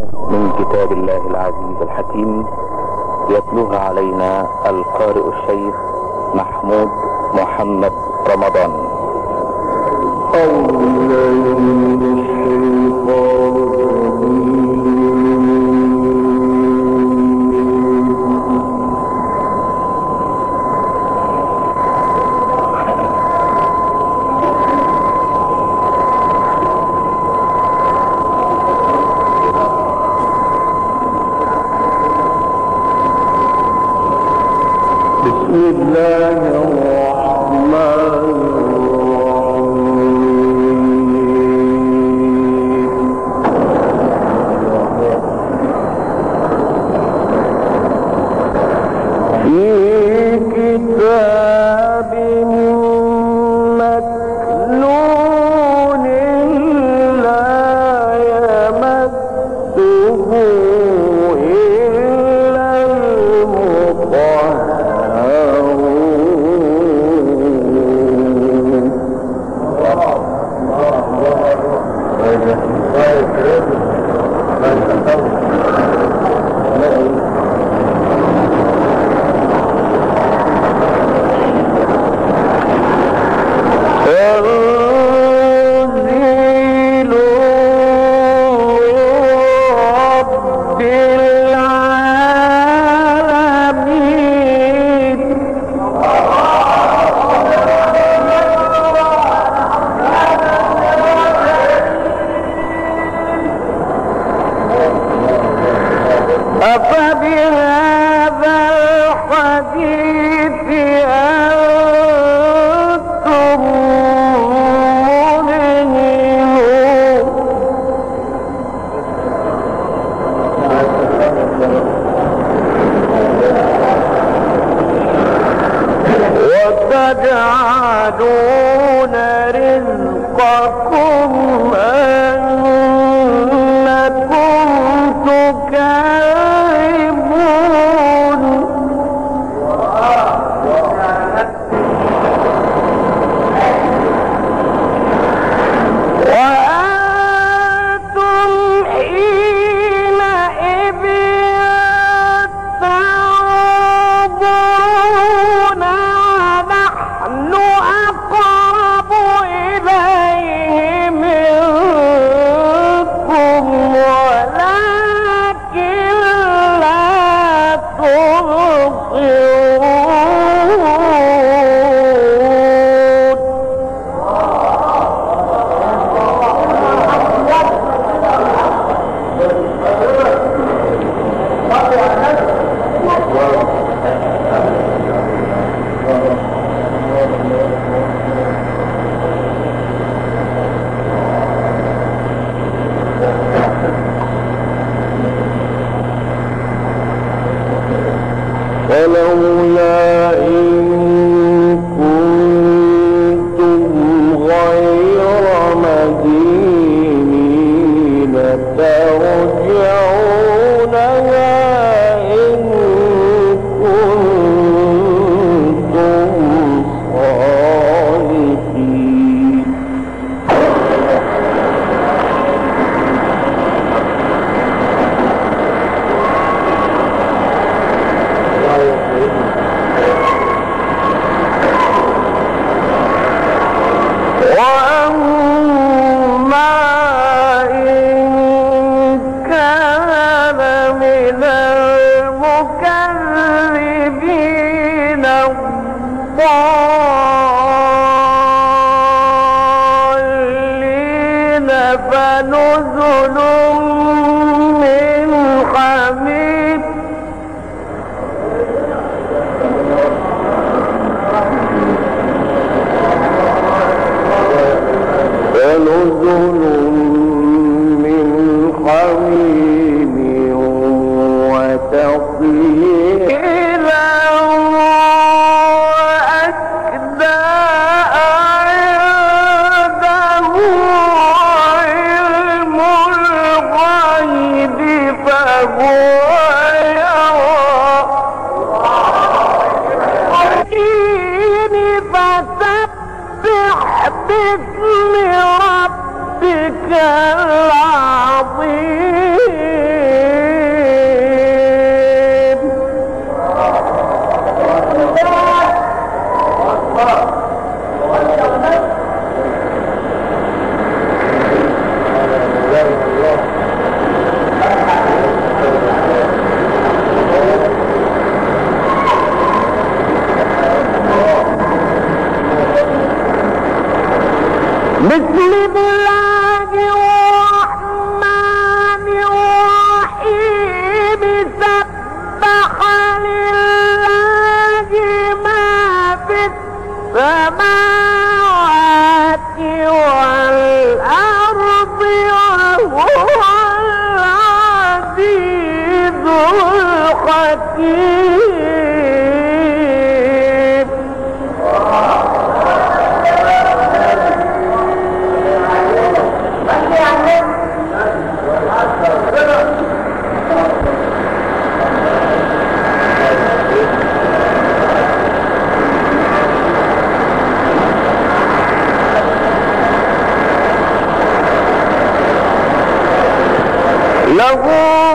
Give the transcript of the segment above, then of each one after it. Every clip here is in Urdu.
من كتاب الله العزيز الحكيم يتلوها علينا القارئ الشيخ محمود محمد رمضان. الله ہوں۔ لَهُ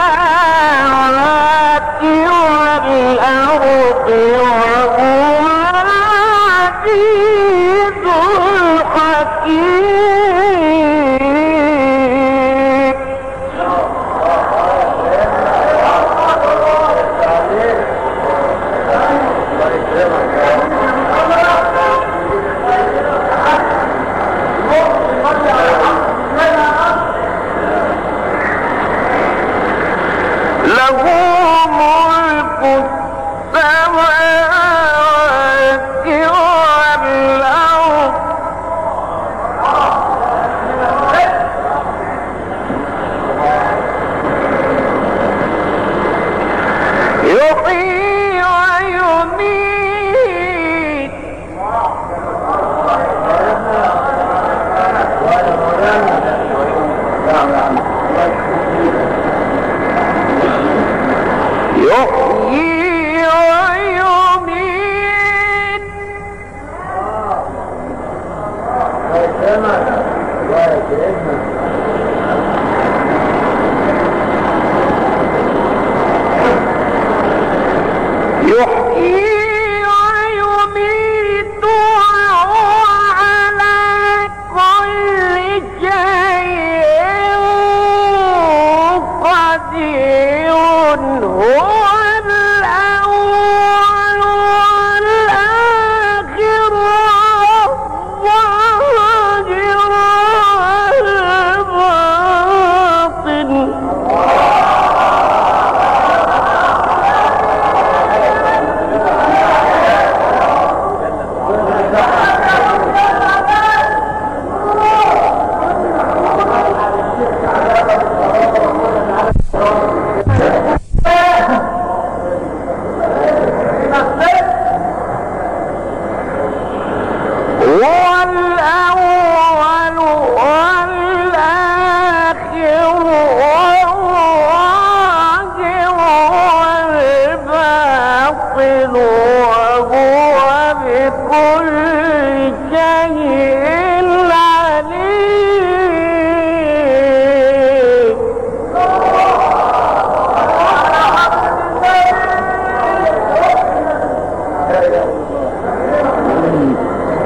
السماوات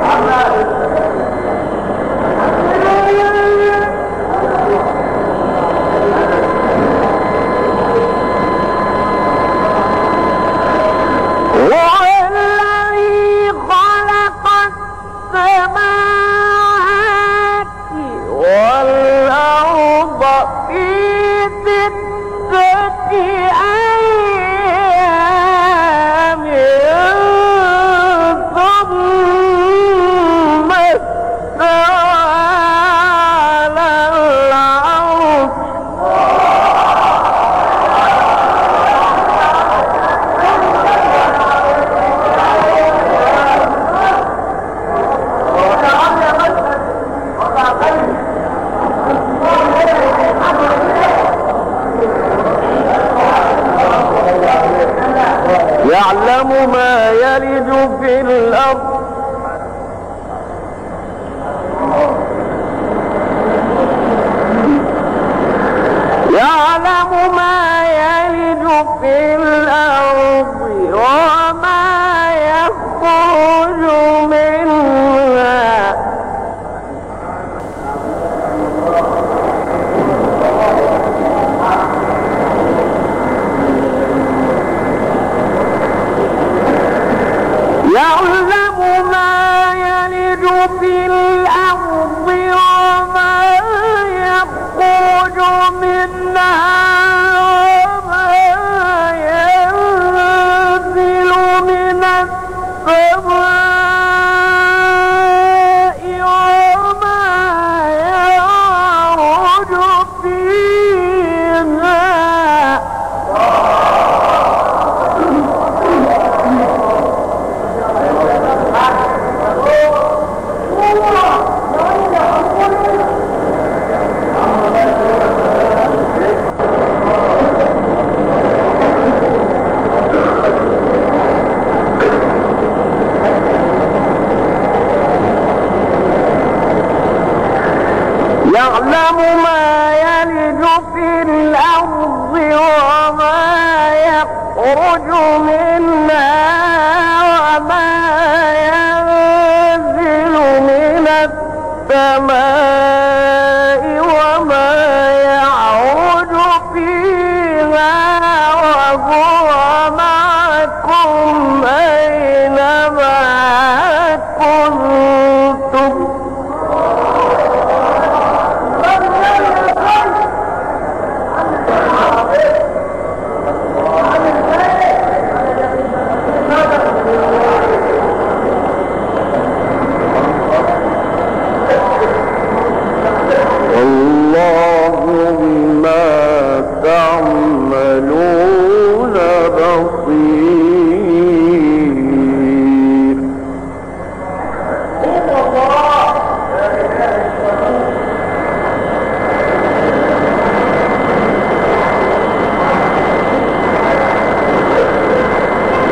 اللہ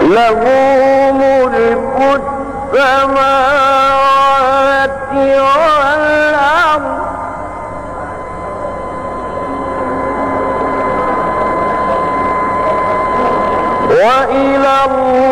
له ملك السماوات والأرض وإلى الله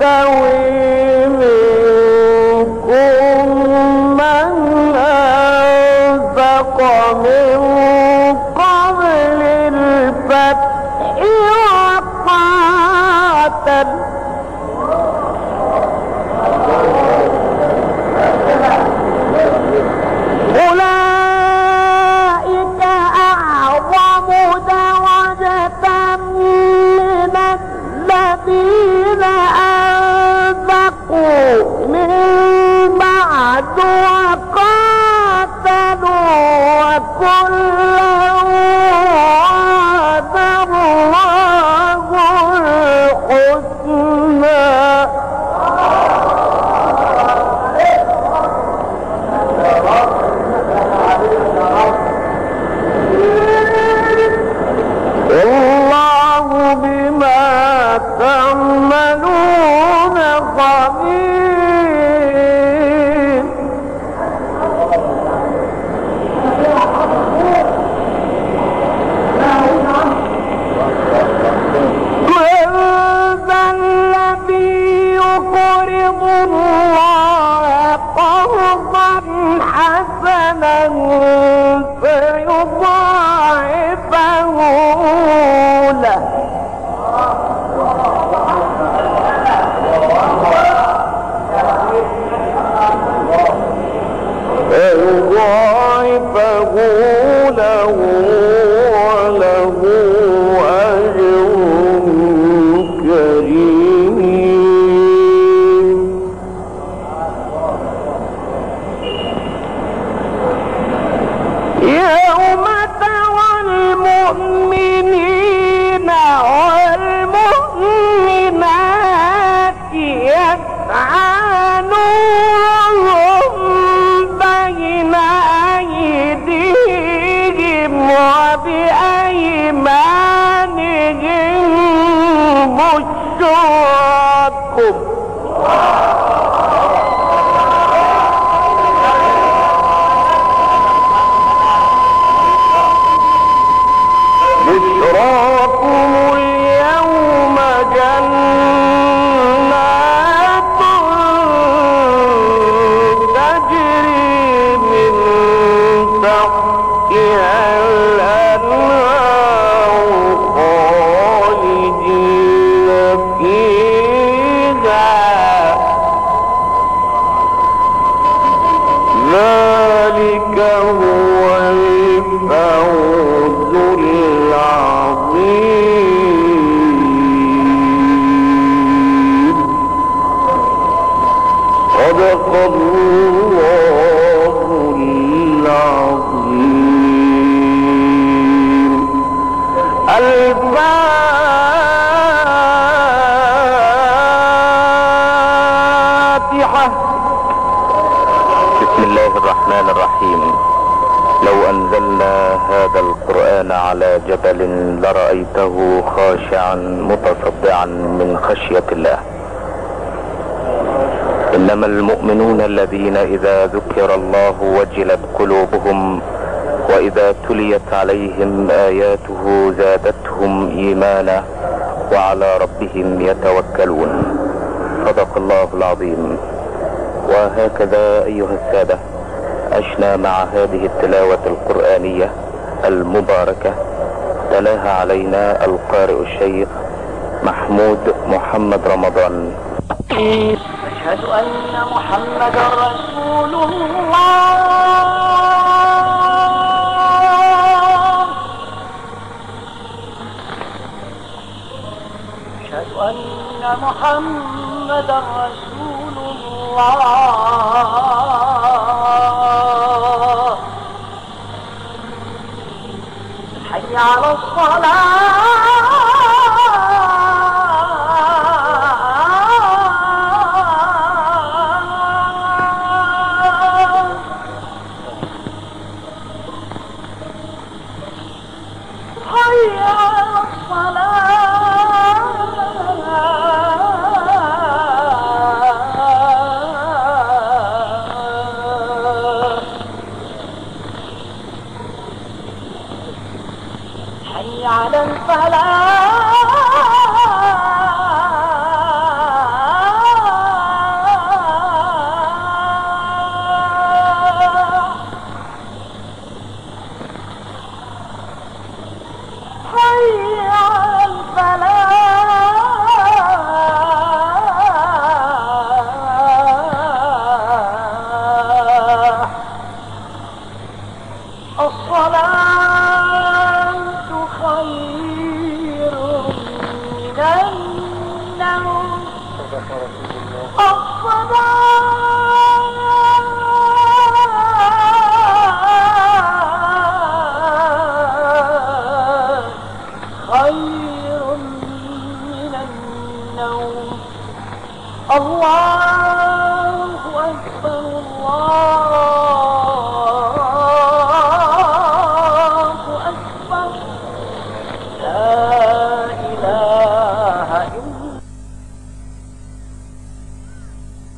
يستوي جبل لرأيته خاشعا متصدعا من خشية الله. إنما المؤمنون الذين إذا ذكر الله وجلت قلوبهم وإذا تليت عليهم آياته زادتهم إيمانا وعلى ربهم يتوكلون. صدق الله العظيم. وهكذا أيها السادة، عشنا مع هذه التلاوة القرآنية المباركة. تلاها علينا القارئ الشيخ محمود محمد رمضان. أشهد أن محمدا رسول الله. أشهد أن محمدا رسول الله.